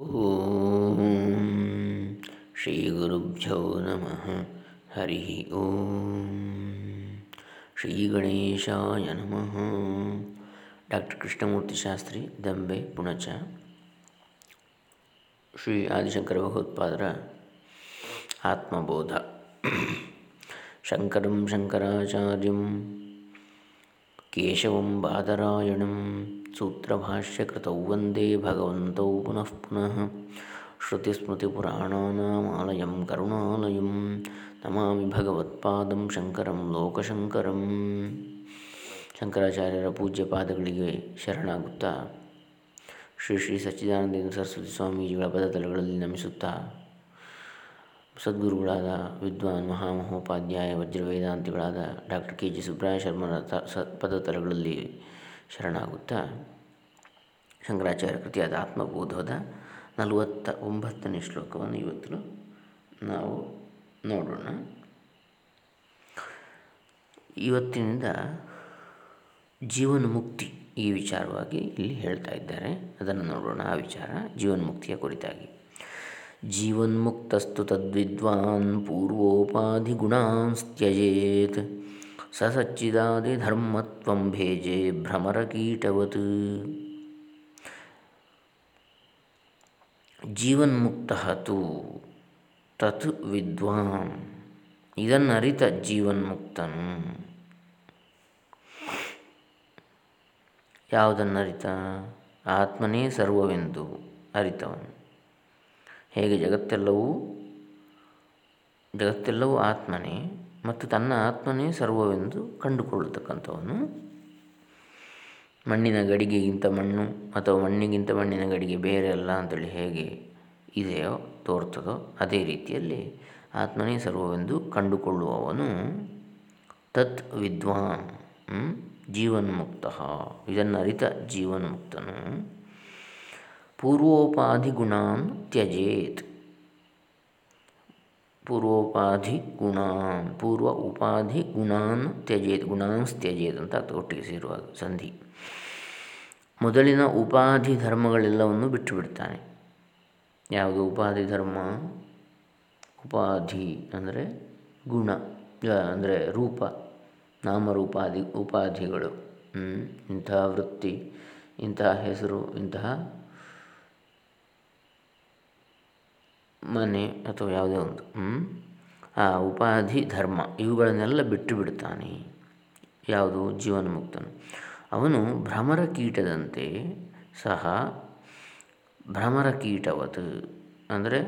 ಓಂ ಶ್ರೀ ಗುರುಭ್ಯೋ ನಮಃ ಹರಿ ಓಂ ಶ್ರೀ ಗಣೇಶಾಯ ನಮಃ ಡಾಕ್ಟರ್ ಕೃಷ್ಣಮೂರ್ತಿ ಶಾಸ್ತ್ರಿ ದಂಬೆ ಪುಣಚ ಶ್ರೀ ಆದಿಶಂಕರ ಭಗವತ್ಪಾದರ ಆತ್ಮಬೋಧ ಶಂಕರಂ ಶಂಕರಾಚಾರ್ಯಂ ಕೇಶವಂ ಬಾದರಾಯಣಂ ಸೂತ್ರಭಾಷ್ಯಕೃತೌ ವಂದೇ ಭಗವಂತೌ ಪುನಃ ಪುನಃ ಶ್ರುತಿಸ್ಮೃತಿಪುರಾಣಾನಾಮಾಲಯಂ ಕರುಣಾಲಯಂ ನಮಾಮಿ ಭಗವತ್ಪಾದಂ ಶಂಕರಂ ಲೋಕಶಂಕರಂ ಶಂಕರಾಚಾರ್ಯರ ಪೂಜ್ಯ ಪಾದಗಳಿಗೆ ಶರಣಾಗುತ್ತಾ। ಶ್ರೀ ಶ್ರೀ ಸಚ್ಚಿದಾನಂದೇಂದ್ರ ಸರಸ್ವತಿ ಸ್ವಾಮೀಜಿಗಳ ಪದತಲಗಳಲ್ಲಿ ನಮಿಸುತ್ತಾ। ಸದ್ಗುರುಗಳಾದ ವಿದ್ವಾನ್ ಮಹಾಮಹೋಪಾಧ್ಯಾಯ, ವಜ್ರವೇದಾಂತಿಗಳಾದ ಡಾಕ್ಟರ್ ಕೆ ಜಿ ಸುಬ್ರಾಯ ಶರ್ಮರ ತ ಸ ಪದತಲಗಳಲ್ಲಿ ಶರಣಾಗುತ್ತಾ? ಶಂಕರಾಚಾರ್ಯ ಕೃತಿಯಾದ ಆತ್ಮಬೋಧದ ನಲವತ್ತ ಒಂಬತ್ತನೇ ಶ್ಲೋಕವನ್ನು ಇವತ್ತು ನಾವು ನೋಡೋಣ. ಇವತ್ತಿನಿಂದ ಜೀವನ್ಮುಕ್ತಿ ಈ ವಿಚಾರವಾಗಿ ಇಲ್ಲಿ ಹೇಳ್ತಾ ಇದ್ದಾರೆ. ಅದನ್ನು ನೋಡೋಣ, ಆ ವಿಚಾರ. ಜೀವನ್ಮುಕ್ತಿಯ ಕುರಿತಾಗಿ. ಜೀವನ್ಮುಕ್ತಸ್ತು ತದ್ವಿದ್ವಾನ್ ಪೂರ್ವೋಪಾಧಿಗುಣಾಂಸ್ತ್ಯಜೇತ್. ಸ ಸಚ್ಚಿದಾದಿಧರ್ಮತ್ವಂ ಭೇಜೆ ಭ್ರಮರಕೀಟವತ್. ಜೀವನ್ಮುಕ್ತ ತು ತತ್ ವಿದ್ವಾನ್. ಇದನ್ನರಿತ ಜೀವನ್ಮುಕ್ತನು. ಯಾವುದನ್ನರಿತ? ಆತ್ಮನೇ ಸರ್ವವೆಂದು ಅರಿತವನು. ಹೇಗೆ ಜಗತ್ತೆಲ್ಲವೂ ಜಗತ್ತೆಲ್ಲವೂ ಆತ್ಮನೇ. ಮತ್ತು ತನ್ನ ಆತ್ಮನೇ ಸರ್ವವೆಂದು ಕಂಡುಕೊಳ್ಳತಕ್ಕಂಥವನು. ಮಣ್ಣಿನ ಗಡಿಗೆಗಿಂತ ಮಣ್ಣು ಅಥವಾ ಮಣ್ಣಿಗಿಂತ ಮಣ್ಣಿನ ಗಡಿಗೆ ಬೇರೆ ಅಲ್ಲ ಅಂತೇಳಿ ಹೇಗೆ ಇದೆಯೋ ತೋರ್ತದೋ ಅದೇ ರೀತಿಯಲ್ಲಿ ಆತ್ಮನೇ ಸರ್ವವೆಂದು ಕಂಡುಕೊಳ್ಳುವವನು ತತ್ ವಿದ್ವಾನ್ ಜೀವನ್ಮುಕ್ತ, ಇದನ್ನರಿತ ಜೀವನ್ಮುಕ್ತನು. ಪೂರ್ವೋಪಾಧಿಗುಣಾನ್ ತ್ಯಜೇತ್. ಪೂರ್ವೋಪಾಧಿ ಗುಣಾನ್ ಪೂರ್ವ ಉಪಾಧಿ ಗುಣಾನ್ ತ್ಯಜೇತ್ ಗುಣಾಂಸ್ ತ್ಯಜೇತ್ ಅಂತ ಒಟ್ಟಿಗೆ ಸೇರುವಾಗ ಸಂಧಿ. ಮೊದಲಿನ ಉಪಾಧಿ ಧರ್ಮಗಳೆಲ್ಲವನ್ನು ಬಿಟ್ಟು ಬಿಡ್ತಾನೆ. ಯಾವುದು? ಉಪಾಧಿ ಧರ್ಮ, ಉಪಾಧಿ ಅಂದರೆ ಗುಣ ಅಂದರೆ ರೂಪ, ನಾಮರೂಪಾಧಿ, ಉಪಾಧಿಗಳು ಇಂತಹ ವೃತ್ತಿ ಇಂತಹ ಹೆಸರು, ಇಂತಹ ಮನೆ ಅಥವಾ ಯಾವುದೇ ಒಂದು ಆ ಉಪಾಧಿ, ಧರ್ಮ ಇವುಗಳನ್ನೆಲ್ಲ ಬಿಟ್ಟು ಬಿಡ್ತಾನೆ ಯಾವುದು? ಜೀವನ್ಮುಕ್ತನು. ಅವನು ಭ್ರಮರ ಕೀಟದಂತೆ ಸಹ ಭ್ರಮರ ಕೀಟವತ್. ಅಂದರೆ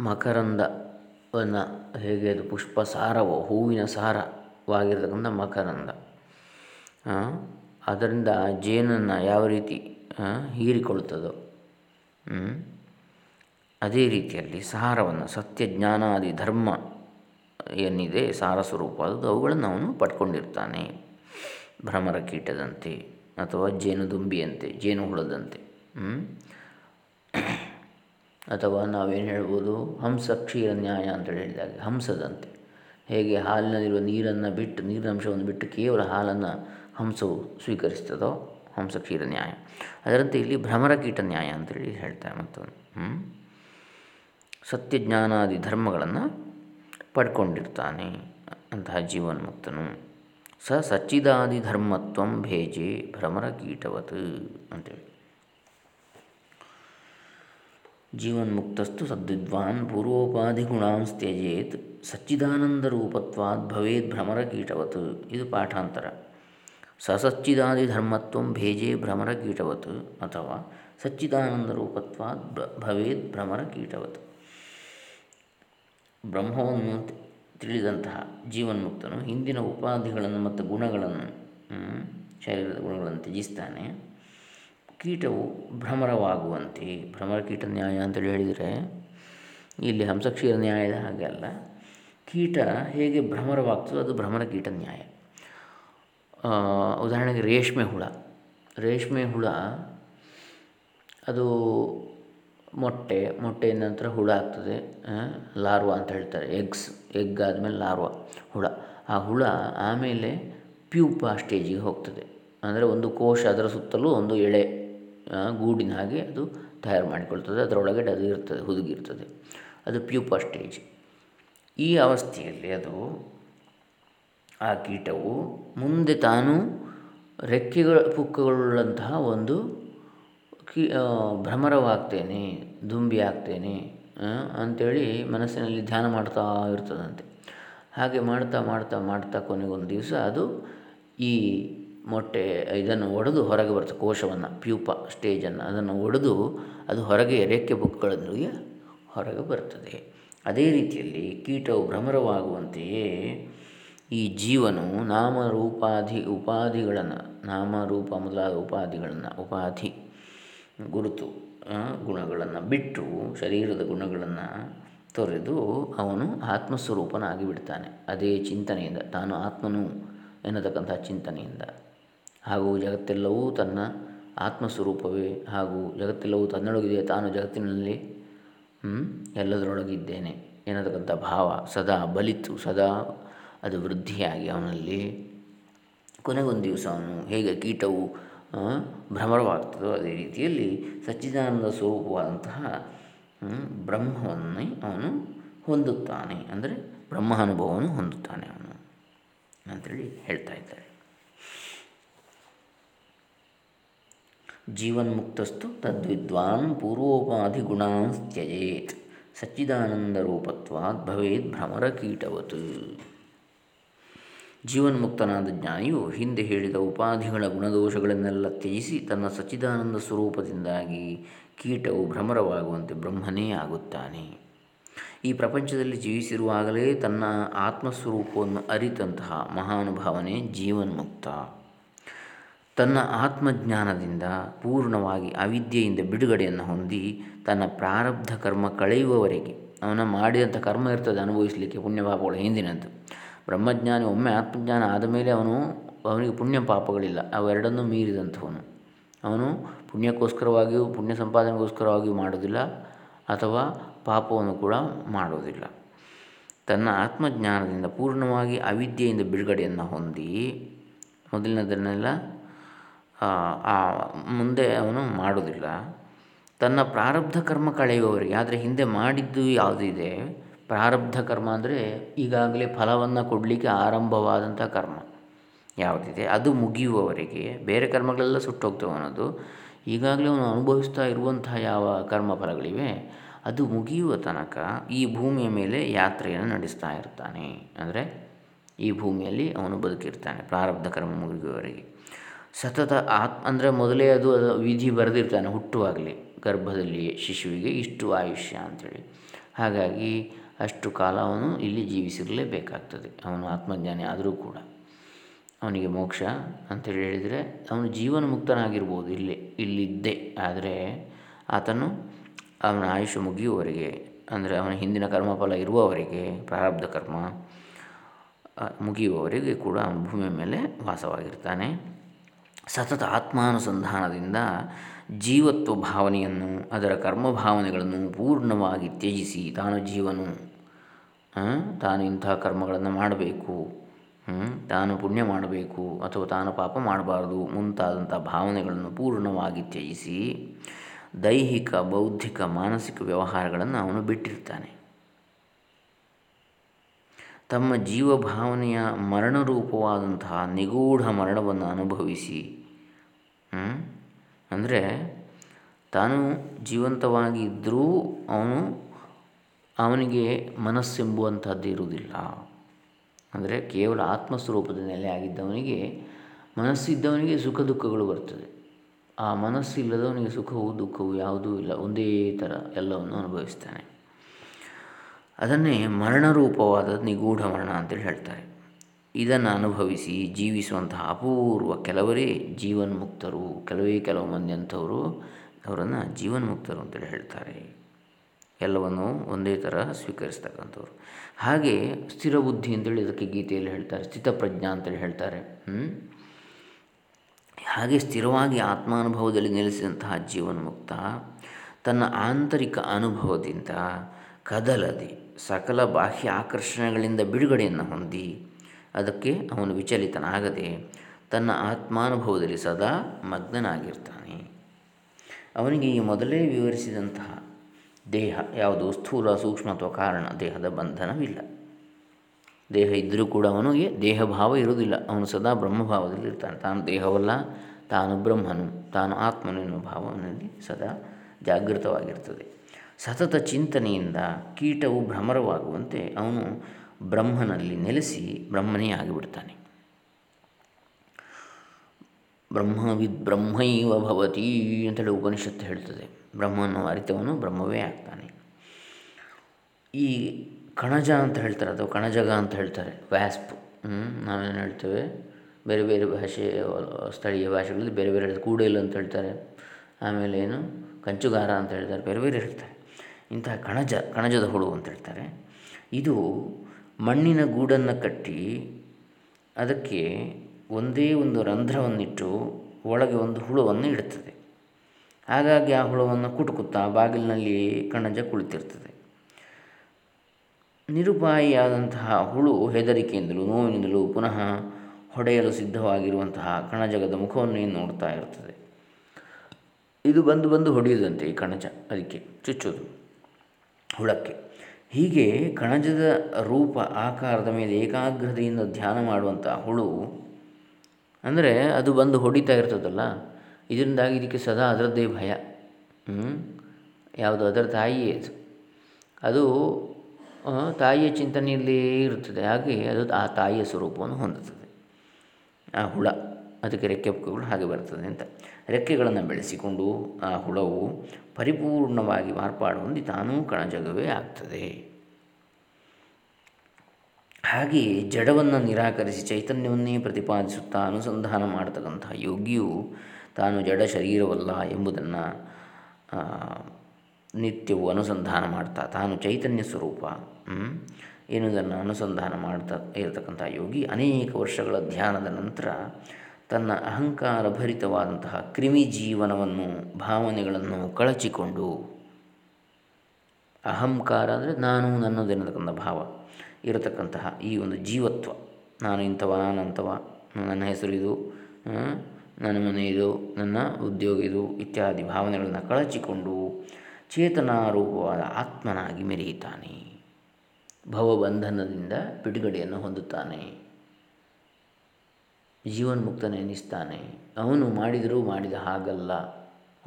ಮಕರಂದವನ್ನು ಹೇಗೆ ಅದು ಪುಷ್ಪ ಸಾರವೋ ಹೂವಿನ ಸಾರವಾಗಿರ್ತಕ್ಕಂಥ ಮಕರಂದ. ಅದರಿಂದ ಜೇನನ್ನು ಯಾವ ರೀತಿ ಹೀರಿಕೊಳ್ತದೋ ಅದೇ ರೀತಿಯಲ್ಲಿ ಸಾರವನ್ನು ಸತ್ಯ, ಜ್ಞಾನಾದಿ, ಧರ್ಮ ಏನಿದೆ, ಸಾರ ಸ್ವರೂಪ ಅದು ಅವುಗಳನ್ನು ಅವನು ಪಡ್ಕೊಂಡಿರ್ತಾನೆ. ಭ್ರಮರ ಕೀಟದಂತೆ ಅಥವಾ ಜೇನುದುಂಬಿಯಂತೆ ಜೇನು ಹುಳದಂತೆ ಅಥವಾ ನಾವೇನು ಹೇಳ್ಬೋದು, ಹಂಸ ಕ್ಷೀರ ನ್ಯಾಯ ಅಂತೇಳಿ ಹೇಳಿದಾಗ ಹಂಸದಂತೆ. ಹೇಗೆ ಹಾಲಿನಲ್ಲಿರುವ ನೀರನ್ನು ಬಿಟ್ಟು, ನೀರಿನ ಬಿಟ್ಟು ಕೇವಲ ಹಾಲನ್ನು ಹಂಸವು ಸ್ವೀಕರಿಸ್ತದೋ ಹಂಸ ಕ್ಷೀರ ನ್ಯಾಯ. ಅದರಂತೆ ಇಲ್ಲಿ ಭ್ರಮರ ಕೀಟ ನ್ಯಾಯ ಅಂತೇಳಿ ಹೇಳ್ತಾರೆ ಮತ್ತೊಂದು. ಸತ್ಯಜ್ಞಾನಾದಿ ಧರ್ಮಗಳನ್ನು ಪಡ್ಕೊಂಡಿರ್ತಾನೆ ಅಂತಹ ಜೀವನ್ಮುಕ್ತನು ಸ ಸಚ್ಚಿದಾದಿ ಧರ್ಮತ್ವ ಭೇಜೆ ಭ್ರಮರ ಕೀಟವತ್ ಅಂತೇಳಿ ಜೀವನ್ಮುಕ್ತಸ್ತು ಸದ್ವಿದ್ವಾನ್ ಪೂರ್ವೋಪಾಧಿ ಗುಣಾಂಸ್ ಸಚ್ಚಿದಾನಂದ ರೂಪತ್ವಾದ್ ಭವೇದ್ ಭ್ರಮರ ಕೀಟವತ್ ಇದು ಪಾಠಾಂತರ. ಸಸಚ್ಚಿದಾದಿ ಧರ್ಮತ್ವ ಭೇಜೆ ಭ್ರಮರ ಕೀಟವತ್ ಅಥವಾ ಸಚ್ಚಿದಾನಂದ ರೂಪತ್ವಾದ್ ಭವೇದ್ ಭ್ರಮರ ಕೀಟವತ್. ಬ್ರಹ್ಮವನ್ನು ತಿಳಿದಂತಹ ಜೀವನ್ಮುಕ್ತನು ಹಿಂದಿನ ಉಪಾಧಿಗಳನ್ನು ಮತ್ತು ಗುಣಗಳನ್ನು ಶರೀರದ ಗುಣಗಳನ್ನು ತ್ಯಜಿಸ್ತಾನೆ. ಕೀಟವು ಭ್ರಮರವಾಗುವಂತೆ, ಭ್ರಮರ ಕೀಟ ನ್ಯಾಯ ಅಂತೇಳಿ ಹೇಳಿದರೆ, ಇಲ್ಲಿ ಹಂಸಕ್ಷೀರ ನ್ಯಾಯದ ಹಾಗೆ ಅಲ್ಲ. ಕೀಟ ಹೇಗೆ ಭ್ರಮರವಾಗ್ತದೋ ಅದು ಭ್ರಮರ ಕೀಟ ನ್ಯಾಯ. ಉದಾಹರಣೆಗೆ ರೇಷ್ಮೆ ಹುಳ. ರೇಷ್ಮೆ ಹುಳ ಅದು ಮೊಟ್ಟೆ, ಮೊಟ್ಟೆಯ ನಂತರ ಹುಳ ಆಗ್ತದೆ. ಲಾರ್ವಾ ಅಂತ ಹೇಳ್ತಾರೆ. ಎಗ್ಸ್, ಎಗ್ ಆದಮೇಲೆ ಲಾರ್ವಾ ಹುಳ. ಆ ಹುಳ ಆಮೇಲೆ ಪ್ಯೂಪ ಸ್ಟೇಜಿಗೆ ಹೋಗ್ತದೆ. ಅಂದರೆ ಒಂದು ಕೋಶ ಅದರ ಸುತ್ತಲೂ ಒಂದು ಎಳೆ ಗೂಡಿನ ಹಾಗೆ ಅದು ತಯಾರು ಮಾಡಿಕೊಳ್ತದೆ. ಅದರೊಳಗೆ ಅದು ಇರ್ತದೆ, ಹುದುಗಿರ್ತದೆ. ಅದು ಪ್ಯೂಪ ಸ್ಟೇಜ್. ಈ ಅವಸ್ಥೆಯಲ್ಲಿ ಅದು ಆ ಕೀಟವು ಮುಂದೆ ತಾನು ರೆಕ್ಕೆಗಳ ಪುಕ್ಕಗಳುಳ್ಳಂತಹ ಒಂದು ಕಿ ಭ್ರಮರವಾಗ್ತೇನೆ, ದುಂಬಿ ಆಗ್ತೇನೆ ಅಂಥೇಳಿ ಮನಸ್ಸಿನಲ್ಲಿ ಧ್ಯಾನ ಮಾಡ್ತಾ ಇರ್ತದಂತೆ. ಹಾಗೆ ಮಾಡ್ತಾ ಮಾಡ್ತಾ ಮಾಡ್ತಾ ಕೊನೆಗೊಂದು ದಿವಸ ಅದು ಈ ಮೊಟ್ಟೆ ಇದನ್ನು ಒಡೆದು ಹೊರಗೆ ಬರ್ತದೆ, ಕೋಶವನ್ನು, ಪ್ಯೂಪ ಸ್ಟೇಜನ್ನು ಅದನ್ನು ಒಡೆದು ಅದು ಹೊರಗೆ ರೆಕ್ಕೆ ಬುಕ್ಗಳೊಂದಿಗೆ ಹೊರಗೆ ಬರ್ತದೆ. ಅದೇ ರೀತಿಯಲ್ಲಿ ಕೀಟವು ಭ್ರಮರವಾಗುವಂತೆಯೇ ಈ ಜೀವನು ನಾಮರೂಪಾಧಿ, ಉಪಾಧಿಗಳನ್ನು, ನಾಮರೂಪ ಮೊದಲಾದ ಉಪಾಧಿಗಳನ್ನು, ಉಪಾಧಿ ಗುರುತು ಗುಣಗಳನ್ನು ಬಿಟ್ಟು ಶರೀರದ ಗುಣಗಳನ್ನು ತೊರೆದು ಅವನು ಆತ್ಮಸ್ವರೂಪನಾಗಿ ಬಿಡ್ತಾನೆ. ಅದೇ ಚಿಂತನೆಯಿಂದ, ತಾನು ಆತ್ಮನು ಎನ್ನತಕ್ಕಂಥ ಚಿಂತನೆಯಿಂದ. ಹಾಗೂ ಜಗತ್ತೆಲ್ಲವೂ ತನ್ನ ಆತ್ಮಸ್ವರೂಪವೇ. ಹಾಗೂ ಜಗತ್ತೆಲ್ಲವೂ ತನ್ನೊಳಗಿದೆ ತಾನು ಜಗತ್ತಿನಲ್ಲಿ ಎಲ್ಲದರೊಳಗಿದ್ದೇನೆ ಎನ್ನತಕ್ಕಂಥ ಭಾವ ಸದಾ ಬಲಿತು, ಸದಾ ಅದು ವೃದ್ಧಿಯಾಗಿ ಅವನಲ್ಲಿ ಕೊನೆಗೊಂದು ದಿವಸ ಅವನು ಹೇಗೆ ಕೀಟವು ಭ್ರಮರವಾಗ್ತದೋ ಅದೇ ರೀತಿಯಲ್ಲಿ ಸಚ್ಚಿದಾನಂದ ಸ್ವರೂಪವಾದಂತಹ ಬ್ರಹ್ಮವನ್ನೇ ಅವನು ಹೊಂದುತ್ತಾನೆ. ಅಂದರೆ ಬ್ರಹ್ಮ ಅನುಭವವನ್ನು ಹೊಂದುತ್ತಾನೆ ಅವನು ಅಂಥೇಳಿ ಹೇಳ್ತಾ ಇದ್ದಾರೆ. ಜೀವನ್ಮುಕ್ತಸ್ತು ತದ್ವಿದ್ವಾನ್ ಸಚ್ಚಿದಾನಂದ ರೂಪತ್ವಾತ್ ಭವೇತ್ ಭ್ರಮರ ಕೀಟವತ್. ಜೀವನ್ಮುಕ್ತನಾದ ಜ್ಞಾನಿಯು ಹಿಂದೆ ಹೇಳಿದ ಉಪಾಧಿಗಳ ಗುಣದೋಷಗಳನ್ನೆಲ್ಲ ತ್ಯಜಿಸಿ ತನ್ನ ಸಚ್ಚಿದಾನಂದ ಸ್ವರೂಪದಿಂದಾಗಿ ಕೀಟವು ಭ್ರಮರವಾಗುವಂತೆ ಬ್ರಹ್ಮನೇ ಆಗುತ್ತಾನೆ. ಈ ಪ್ರಪಂಚದಲ್ಲಿ ಜೀವಿಸಿರುವಾಗಲೇ ತನ್ನ ಆತ್ಮಸ್ವರೂಪವನ್ನು ಅರಿತಂತಹ ಮಹಾನುಭಾವನೆ ಜೀವನ್ಮುಕ್ತ. ತನ್ನ ಆತ್ಮಜ್ಞಾನದಿಂದ ಪೂರ್ಣವಾಗಿ ಅವಿದ್ಯೆಯಿಂದ ಬಿಡುಗಡೆಯನ್ನು ಹೊಂದಿ ತನ್ನ ಪ್ರಾರಬ್ಧ ಕರ್ಮ ಕಳೆಯುವವರೆಗೆ ಅವನ ಮಾಡಿದಂಥ ಕರ್ಮ ಇರ್ತದೆ, ಅನುಭವಿಸಲಿಕ್ಕೆ ಪುಣ್ಯಭಾವಗಳು ಹಿಂದಿನಂತು ಬ್ರಹ್ಮಜ್ಞಾನಿ, ಒಮ್ಮೆ ಆತ್ಮಜ್ಞಾನ ಆದಮೇಲೆ ಅವನು, ಅವನಿಗೆ ಪುಣ್ಯ ಪಾಪಗಳಿಲ್ಲ. ಅವೆರಡನ್ನೂ ಮೀರಿದಂಥವನು ಅವನು ಪುಣ್ಯಕ್ಕೋಸ್ಕರವಾಗಿಯೂ, ಪುಣ್ಯ ಸಂಪಾದನೆಗೋಸ್ಕರವಾಗಿಯೂ ಮಾಡೋದಿಲ್ಲ ಅಥವಾ ಪಾಪವನ್ನು ಕೂಡ ಮಾಡೋದಿಲ್ಲ ತನ್ನ ಆತ್ಮಜ್ಞಾನದಿಂದ ಪೂರ್ಣವಾಗಿ ಅವಿದ್ಯೆಯಿಂದ ಬಿಡುಗಡೆಯನ್ನು ಹೊಂದಿ, ಮೊದಲಿನದನ್ನೆಲ್ಲ ಮುಂದೆ ಅವನು ಮಾಡೋದಿಲ್ಲ ತನ್ನ ಪ್ರಾರಬ್ಧ ಕರ್ಮ ಕಳೆಯುವವರಿಗೆ, ಆದರೆ ಹಿಂದೆ ಮಾಡಿದ್ದು ಯಾವುದಿದೆ ಪ್ರಾರಬ್ಧ ಕರ್ಮ ಅಂದರೆ ಈಗಾಗಲೇ ಫಲವನ್ನು ಕೊಡಲಿಕ್ಕೆ ಆರಂಭವಾದಂಥ ಕರ್ಮ. ಯಾವುದಿದೆ? ಅದು ಮುಗಿಯುವವರೆಗೆ. ಬೇರೆ ಕರ್ಮಗಳೆಲ್ಲ ಸುಟ್ಟೋಗ್ತವೆ ಅನ್ನೋದು ಈಗಾಗಲೇ ಅವನು ಅನುಭವಿಸ್ತಾ ಇರುವಂತಹ ಯಾವ ಕರ್ಮ ಫಲಗಳಿವೆ? ಅದು ಮುಗಿಯುವ ತನಕ ಈ ಭೂಮಿಯ ಮೇಲೆ ಯಾತ್ರೆಯನ್ನು ನಡೆಸ್ತಾ ಇರ್ತಾನೆ. ಅಂದರೆ ಈ ಭೂಮಿಯಲ್ಲಿ ಅವನು ಬದುಕಿರ್ತಾನೆ. ಪ್ರಾರಬ್ಧ ಕರ್ಮ ಮುಗಿಯುವವರೆಗೆ. ಸತತ ಆತ್, ಅಂದರೆ ಮೊದಲೇ ಅದು ವಿಧಿ ಬರೆದಿರ್ತಾನೆ ಹುಟ್ಟುವಾಗಲಿ ಗರ್ಭದಲ್ಲಿ ಶಿಶುವಿಗೆ ಇಷ್ಟು ಆಯುಷ್ಯ ಅಂಥೇಳಿ ಹಾಗಾಗಿ ಅಷ್ಟು ಕಾಲ ಅವನು ಇಲ್ಲಿ ಜೀವಿಸಿರಲೇಬೇಕಾಗ್ತದೆ. ಅವನು ಆತ್ಮಜ್ಞಾನಿ ಆದರೂ ಕೂಡ. ಅವನಿಗೆ ಮೋಕ್ಷ ಅಂತೇಳಿ ಹೇಳಿದರೆ ಅವನು ಜೀವನ ಮುಕ್ತನಾಗಿರ್ಬೋದು ಇಲ್ಲಿ, ಇಲ್ಲಿದ್ದೆ. ಆದರೆ ಆತನು ಅವನ ಆಯುಷ್ಯ ಮುಗಿಯುವವರೆಗೆ, ಅಂದರೆ ಅವನ ಹಿಂದಿನ ಕರ್ಮಫಲ ಇರುವವರೆಗೆ, ಪ್ರಾರಬ್ಧ ಕರ್ಮ ಮುಗಿಯುವವರೆಗೆ ಕೂಡ ಅವನ ಭೂಮಿಯ ಮೇಲೆ ವಾಸವಾಗಿರ್ತಾನೆ. ಸತತ ಆತ್ಮಾನುಸಂಧಾನದಿಂದ ಜೀವತ್ವ ಭಾವನೆಯನ್ನು, ಅದರ ಕರ್ಮ ಭಾವನೆಗಳನ್ನು ಪೂರ್ಣವಾಗಿ ತ್ಯಜಿಸಿ ತಾನು ಜೀವನು. ತಾನು ಇಂತಹ ಕರ್ಮಗಳನ್ನು ಮಾಡಬೇಕು. ತಾನು ಪುಣ್ಯ ಮಾಡಬೇಕು ಅಥವಾ ತಾನು ಪಾಪ ಮಾಡಬಾರ್ದು ಮುಂತಾದಂಥ ಭಾವನೆಗಳನ್ನು ಪೂರ್ಣವಾಗಿ ತ್ಯಜಿಸಿ ದೈಹಿಕ, ಬೌದ್ಧಿಕ, ಮಾನಸಿಕ ವ್ಯವಹಾರಗಳನ್ನು ಅವನು ಬಿಟ್ಟಿರ್ತಾನೆ. ತಮ್ಮ ಜೀವಭಾವನೆಯ ಮರಣರೂಪವಾದಂತಹ ನಿಗೂಢ ಮರಣವನ್ನು ಅನುಭವಿಸಿ ಅಂದರೆ ತಾನು ಜೀವಂತವಾಗಿ ಇದ್ದರೂ ಅವನು ಅವನಿಗೆ ಮನಸ್ಸೆಂಬುವಂಥದ್ದು ಇರುವುದಿಲ್ಲ. ಅಂದರೆ ಕೇವಲ ಆತ್ಮಸ್ವರೂಪದ ನೆಲೆ ಆಗಿದ್ದವನಿಗೆ ಮನಸ್ಸಿದ್ದವನಿಗೆ ಸುಖ ದುಃಖಗಳು ಬರ್ತದೆ. ಆ ಮನಸ್ಸಿಲ್ಲದವನಿಗೆ ಸುಖವು ದುಃಖವು ಯಾವುದೂ ಇಲ್ಲ. ಒಂದೇ ಥರ ಎಲ್ಲವನ್ನು ಅನುಭವಿಸ್ತಾನೆ. ಅದನ್ನೇ ಮರಣರೂಪವಾದ ನಿಗೂಢ ಮರಣ ಅಂತೇಳಿ ಹೇಳ್ತಾರೆ. ಇದನ್ನು ಅನುಭವಿಸಿ ಜೀವಿಸುವಂತಹ ಅಪೂರ್ವ ಕೆಲವರೇ ಜೀವನ್ಮುಕ್ತರು. ಕೆಲವೇ ಕೆಲವು ಮಂದಿ ಅಂಥವರು ಅವರನ್ನು ಜೀವನ್ಮುಕ್ತರು ಅಂತೇಳಿ ಹೇಳ್ತಾರೆ. ಎಲ್ಲವನ್ನು ಒಂದೇ ಥರ ಸ್ವೀಕರಿಸ್ತಕ್ಕಂಥವ್ರು. ಹಾಗೆ ಸ್ಥಿರ ಬುದ್ಧಿ ಅಂತೇಳಿ ಇದಕ್ಕೆ ಗೀತೆಯಲ್ಲಿ ಹೇಳ್ತಾರೆ ಸ್ಥಿತಪ್ರಜ್ಞಾ ಅಂತೇಳಿ ಹೇಳ್ತಾರೆ. ಹಾಗೆ ಸ್ಥಿರವಾಗಿ ಆತ್ಮಾನುಭವದಲ್ಲಿ ನೆಲೆಸಿದಂತಹ ಜೀವನ್ಮುಕ್ತ, ತನ್ನ ಆಂತರಿಕ ಅನುಭವದಿಂದ ಕದಲದೆ, ಸಕಲ ಬಾಹ್ಯ ಆಕರ್ಷಣೆಗಳಿಂದ ಬಿಡುಗಡೆಯನ್ನು ಹೊಂದಿ, ಅದಕ್ಕೆ ಅವನು ವಿಚಲಿತನಾಗದೆ ತನ್ನ ಆತ್ಮಾನುಭವದಲ್ಲಿ ಸದಾ ಮಗ್ನನಾಗಿರ್ತಾನೆ. ಅವನಿಗೆ ಈ ಮೊದಲೇ ವಿವರಿಸಿದಂತಹ ದೇಹ ಯಾವುದು ಸ್ಥೂಲ ಸೂಕ್ಷ್ಮ ಅಥವಾ ಕಾರಣ, ದೇಹದ ಬಂಧನವಿಲ್ಲ. ದೇಹ ಇದ್ದರೂ ಕೂಡ ಅವನಿಗೆ ದೇಹಭಾವ ಇರುವುದಿಲ್ಲ. ಅವನು ಸದಾ ಬ್ರಹ್ಮಭಾವದಲ್ಲಿ ಇರ್ತಾನೆ. ತಾನು ದೇಹವಲ್ಲ, ತಾನು ಬ್ರಹ್ಮನು, ತಾನು ಆತ್ಮನು ಎನ್ನುವ ಭಾವ ಅವನಲ್ಲಿ ಸದಾ ಜಾಗೃತವಾಗಿರ್ತದೆ. ಸತತ ಚಿಂತನೆಯಿಂದ ಕೀಟವು ಭ್ರಮರವಾಗುವಂತೆ ಅವನು ಬ್ರಹ್ಮನಲ್ಲಿ ನೆಲೆಸಿ ಬ್ರಹ್ಮನೇ ಆಗಿಬಿಡ್ತಾನೆ. ಬ್ರಹ್ಮವಿದ್ ಬ್ರಹ್ಮೈವ ಭವತಿ ಅಂತೇಳಿ ಉಪನಿಷತ್ತು ಹೇಳ್ತದೆ. ಅನ್ನೋ ಅರಿತವನು ಬ್ರಹ್ಮವೇ ಆಗ್ತಾನೆ. ಈ ಕಣಜ ಅಂತ ಹೇಳ್ತಾರೆ ಅಥವಾ ಕಣಜಗ ಅಂತ ಹೇಳ್ತಾರೆ, ವ್ಯಾಸ್ಪ್. ನಾವೇನು ಹೇಳ್ತೇವೆ? ಬೇರೆ ಬೇರೆ ಭಾಷೆ, ಸ್ಥಳೀಯ ಭಾಷೆಗಳಲ್ಲಿ ಬೇರೆ ಬೇರೆ ಕೂಡೇಲು ಅಂತ ಹೇಳ್ತಾರೆ. ಆಮೇಲೆ ಏನು? ಕಂಚುಗಾರ ಅಂತ ಹೇಳ್ತಾರೆ. ಬೇರೆ ಬೇರೆ ಹೇಳ್ತಾರೆ. ಇಂತಹ ಕಣಜ, ಕಣಜದ ಹುಳು ಅಂತ ಹೇಳ್ತಾರೆ. ಇದು ಮಣ್ಣಿನ ಗೂಡನ್ನು ಕಟ್ಟಿ ಅದಕ್ಕೆ ಒಂದೇ ಒಂದು ರಂಧ್ರವನ್ನಿಟ್ಟು ಒಳಗೆ ಒಂದು ಹುಳುವನ್ನು ಇಡುತ್ತದೆ ಹಾಗಾಗಿ ಆ ಹುಳವನ್ನು ಕುಟುಕುತ್ತಾ ಬಾಗಿಲಿನಲ್ಲಿ ಕಣಜ ಕುಳಿತಿರ್ತದೆ. ನಿರುಪಾಯಿಯಾದಂತಹ ಹುಳು ಹೆದರಿಕೆಯಿಂದಲೂ ನೋವಿನಿಂದಲೂ ಪುನಃ ಹೊಡೆಯಲು ಸಿದ್ಧವಾಗಿರುವಂತಹ ಕಣಜಗದ ಮುಖವನ್ನು ನೋಡ್ತಾ ಇರ್ತದೆ. ಇದು ಬಂದು ಬಂದು ಹೊಡೆಯುವುದಂತೆ ಈ ಕಣಜ, ಅದಕ್ಕೆ ಚುಚ್ಚೋದು, ಹುಳಕ್ಕೆ. ಹೀಗೆ ಕಣಜದ ರೂಪ ಆಕಾರದ ಮೇಲೆ ಏಕಾಗ್ರತೆಯಿಂದ ಧ್ಯಾನ ಮಾಡುವಂಥ ಹುಳು ಅಂದರೆ ಅದು ಬಂದು ಹೊಡಿತಾ ಇರ್ತದಲ್ಲ, ಇದರಿಂದಾಗಿ ಇದಕ್ಕೆ ಸದಾ ಅದರದ್ದೇ ಭಯ. ಯಾವುದು ಅದರ ತಾಯಿಯೇ ಅದು. ಅದು ತಾಯಿಯ ಚಿಂತನೆಯಲ್ಲಿ ಇರುತ್ತದೆ. ಹಾಗೆ ಅದು ಆ ತಾಯಿಯ ಸ್ವರೂಪವನ್ನು ಹೊಂದುತ್ತದೆ. ಆ ಹುಳ, ಅದಕ್ಕೆ ರೆಕ್ಕೆ ಪುಕ್ಕಗಳು ಹಾಗೆ ಬರ್ತದೆ ಅಂತ. ರೆಕ್ಕೆಗಳನ್ನು ಬೆಳೆಸಿಕೊಂಡು ಆ ಹುಳವು ಪರಿಪೂರ್ಣವಾಗಿ ಮಾರ್ಪಾಡು ಹೊಂದಿ ತಾನೂ ಕಣಜಗವೇ ಆಗ್ತದೆ. ಹಾಗೆಯೇ ಜಡವನ್ನು ನಿರಾಕರಿಸಿ ಚೈತನ್ಯವನ್ನೇ ಪ್ರತಿಪಾದಿಸುತ್ತಾ ಅನುಸಂಧಾನ ಮಾಡತಕ್ಕಂಥ ಯೋಗಿಯು ತಾನು ಜಡ ಶರೀರವಲ್ಲ ಎಂಬುದನ್ನು ನಿತ್ಯವು ಅನುಸಂಧಾನ ಮಾಡ್ತಾ, ತಾನು ಚೈತನ್ಯ ಸ್ವರೂಪ ಎನ್ನುವುದನ್ನು ಅನುಸಂಧಾನ ಮಾಡ್ತಾ ಇರತಕ್ಕಂಥ ಯೋಗಿ ಅನೇಕ ವರ್ಷಗಳ ಧ್ಯಾನದ ನಂತರ ತನ್ನ ಅಹಂಕಾರ ಭರಿತವಾದಂತಹ ಕ್ರಿಮಿ ಜೀವನವನ್ನು, ಭಾವನೆಗಳನ್ನು ಕಳಚಿಕೊಂಡು, ಅಹಂಕಾರ ಅಂದರೆ ನಾನು ನನ್ನದೆನ್ನತಕ್ಕಂಥ ಭಾವ ಇರತಕ್ಕಂತಹ ಈ ಒಂದು ಜೀವತ್ವ. ನಾನು ಇಂಥವ ನಾನಂಥವ ನನ್ನ ಹೆಸರು ಇದು ನನ್ನ ಮನೆ ಇದು, ನನ್ನ ಉದ್ಯೋಗ ಇದು ಇತ್ಯಾದಿ ಭಾವನೆಗಳನ್ನು ಕಳಚಿಕೊಂಡು ಚೇತನಾರೂಪವಾದ ಆತ್ಮನಾಗಿ ಮೆರೆಯುತ್ತಾನೆ. ಭವಬಂಧನದಿಂದ ಬಿಡುಗಡೆಯನ್ನು ಹೊಂದುತ್ತಾನೆ. ಜೀವನ್ಮುಕ್ತನೆನಿಸ್ತಾನೆ ಅವನು ಮಾಡಿದರೂ ಮಾಡಿದ ಹಾಗಲ್ಲ.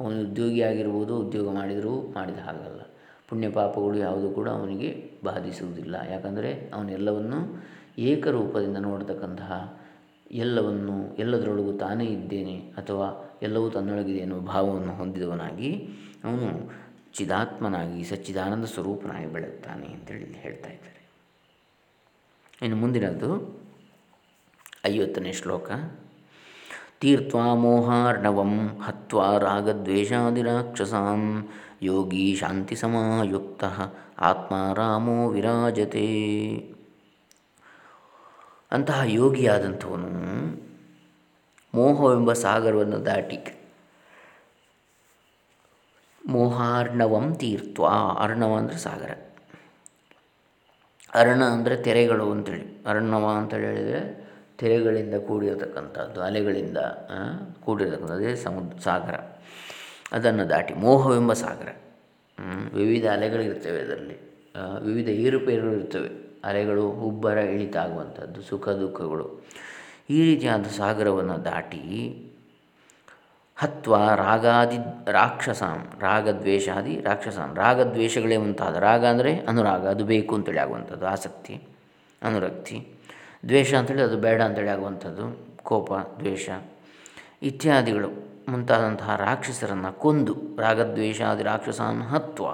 ಅವನು ಉದ್ಯೋಗಿ ಆಗಿರ್ಬೋದು ಉದ್ಯೋಗ ಮಾಡಿದರೂ ಮಾಡಿದ ಹಾಗಲ್ಲ. ಪುಣ್ಯ ಪಾಪಗಳು ಯಾವುದು ಕೂಡ ಅವನಿಗೆ ಬಾಧಿಸುವುದಿಲ್ಲ. ಯಾಕಂದರೆ ಅವನೆಲ್ಲವನ್ನು ಏಕರೂಪದಿಂದ ನೋಡತಕ್ಕಂತಹ ಎಲ್ಲವನ್ನು ಎಲ್ಲದರೊಳಗೂ ತಾನೇ ಇದ್ದೇನೆ ಅಥವಾ ಎಲ್ಲವೂ ತನ್ನೊಳಗಿದೆ ಎನ್ನುವ ಭಾವವನ್ನು ಹೊಂದಿದವನಾಗಿ ಅವನು ಚಿದಾತ್ಮನಾಗಿ ಸಚ್ಚಿದಾನಂದ ಸ್ವರೂಪನಾಗಿ ಬೆಳೆಯುತ್ತಾನೆ ಅಂತೇಳಿ ಹೇಳ್ತಾ ಇದ್ದಾರೆ. ಇನ್ನು ಮುಂದಿನದ್ದು ಐವತ್ತನೇ ಶ್ಲೋಕ. ತೀರ್ಥ ಮೋಹಾರ್ಣವಂ ಹತ್ವಾ ರಾಗದ್ವೇಷಾದಿರಾಕ್ಷಸಾಂ ಯೋಗಿ ಶಾಂತಿ ಆತ್ಮ ರಾಮೋ ವಿರಾಜತೆ. ಅಂತಹ ಯೋಗಿಯಾದಂಥವನು ಮೋಹವೆಂಬ ಸಾಗರವನ್ನು ದಾಟಿ ಮೋಹಾರ್ಣವಂ ತೀರ್ಥ ಅರ್ಣವ ಅಂದರೆ ಸಾಗರ. ಅರ್ಣ ಅಂದರೆ ತೆರೆಗಳು ಅಂತೇಳಿ. ಅರ್ಣವ ಅಂತೇಳಿ ಹೇಳಿದರೆ ತೆರೆಗಳಿಂದ ಕೂಡಿರತಕ್ಕಂಥದ್ದು, ಅಲೆಗಳಿಂದ ಕೂಡಿರತಕ್ಕಂಥದ್ದು, ಅದೇ ಸಮುದ್ರ ಸಾಗರ. ಅದನ್ನು ದಾಟಿ ಮೋಹವೆಂಬ ಸಾಗರ. ವಿವಿಧ ಅಲೆಗಳಿರ್ತವೆ ಅದರಲ್ಲಿ. ವಿವಿಧ ಏರುಪೇರುಗಳು ಇರ್ತವೆ. ಅಲೆಗಳು ಉಬ್ಬರ ಇಳಿತ ಆಗುವಂಥದ್ದು ಸುಖ ದುಃಖಗಳು. ಈ ರೀತಿಯಾದ ಸಾಗರವನ್ನು ದಾಟಿ ಹತ್ವ, ರಾಗಾದಿ, ರಾಕ್ಷಸಾಂ, ರಾಗದ್ವೇಷಾದಿ, ರಾಕ್ಷಸಾಂ, ರಾಗದ್ವೇಷಗಳೇ ಮುಂತಾದ ರಾಗ ಅಂದರೆ ಅನುರಾಗ. ಅದು ಬೇಕು ಅಂತೇಳಿ ಆಗುವಂಥದ್ದು, ಆಸಕ್ತಿ, ಅನುರಕ್ತಿ. ದ್ವೇಷ ಅಂತೇಳಿ ಅದು ಬೇಡ ಅಂತೇಳಿ ಆಗುವಂಥದ್ದು, ಕೋಪ, ದ್ವೇಷ, ಇತ್ಯಾದಿಗಳು. ಮುಂತಾದಂತಹ ರಾಕ್ಷಸರನ್ನು ಕೊಂದು ರಾಗದ್ವೇಷಾದಿ ರಾಕ್ಷಸಾನ್ ಹತ್ವ.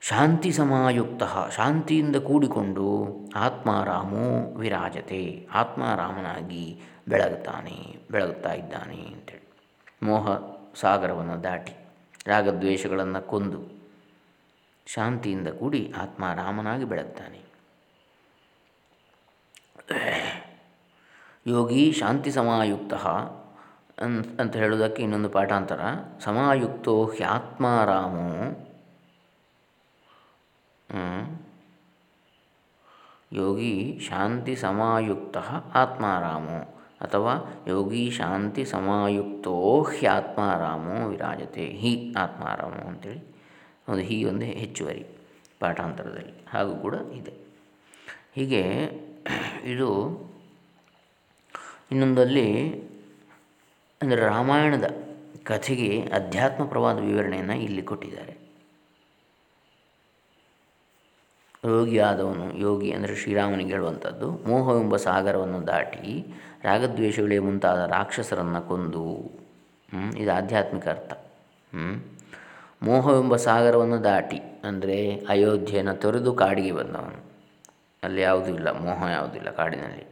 ಶಾಂತಿ ಸಮಾಯುಕ್ತ ಶಾಂತಿಯಿಂದ ಕೂಡಿಕೊಂಡು ಆತ್ಮಾರಾಮೋ ವಿರಾಜತೆ, ಆತ್ಮಾರಾಮನಾಗಿ ಬೆಳಗುತ್ತಾನೆ, ಬೆಳಗುತ್ತಾ ಇದ್ದಾನೆ ಅಂತೇಳಿ. ಮೋಹ ಸಾಗರವನ್ನು ದಾಟಿ ರಾಗದ್ವೇಷಗಳನ್ನು ಕೊಂದು ಶಾಂತಿಯಿಂದ ಕೂಡಿ ಆತ್ಮಾರಾಮನಾಗಿ ಬೆಳಗ್ತಾನೆ ಯೋಗಿ ಶಾಂತಿ ಸಮಾಯುಕ್ತ ಅಂತ ಹೇಳೋದಕ್ಕೆ ಇನ್ನೊಂದು ಪಾಠಾಂತರ ಸಮಾಯುಕ್ತೋ ಹ್ಯಾತ್ಮಾರಾಮೋ ಯೋಗಿ ಶಾಂತಿ ಸಮಾಯುಕ್ತ ಆತ್ಮಾರಾಮೋ ಅಥವಾ ಯೋಗಿ ಶಾಂತಿ ಸಮಾಯುಕ್ತೋ ಹ್ಯಾತ್ಮಾರಾಮೋ ವಿರಾಜತೆ. ಹಿ ಆತ್ಮಾರಾಮೋ ಅಂತೇಳಿ. ಒಂದು ಹೀ, ಒಂದು ಹೆಚ್ಚುವರಿ ಪಾಠಾಂತರದಲ್ಲಿ. ಹಾಗೂ ಕೂಡ ಇದೆ. ಹೀಗೆ ಇದು ಇನ್ನೊಂದಲ್ಲಿ ಅಂದರೆ ರಾಮಾಯಣದ ಕಥೆಗೆ ಅಧ್ಯಾತ್ಮ ಪ್ರವಾದ ವಿವರಣೆಯನ್ನು ಇಲ್ಲಿ ಕೊಟ್ಟಿದ್ದಾರೆ. ಯೋಗಿಯಾದವನು ಯೋಗಿ ಅಂದರೆ ಶ್ರೀರಾಮನಿಗೆ ಹೇಳುವಂಥದ್ದು, ಮೋಹವೆಂಬ ಸಾಗರವನ್ನು ದಾಟಿ ರಾಗದ್ವೇಷಗಳೇ ಮುಂತಾದ ರಾಕ್ಷಸರನ್ನು ಕೊಂದು ಇದು ಆಧ್ಯಾತ್ಮಿಕ ಅರ್ಥ ಮೋಹವೆಂಬ ಸಾಗರವನ್ನು ದಾಟಿ, ಅಂದರೆ ಅಯೋಧ್ಯೆಯನ್ನು ತೊರೆದು ಕಾಡಿಗೆ ಬಂದವನು. ಅಲ್ಲಿ ಯಾವುದೂ ಇಲ್ಲ, ಮೋಹ ಯಾವುದೂ ಇಲ್ಲ ಕಾಡಿನಲ್ಲಿ.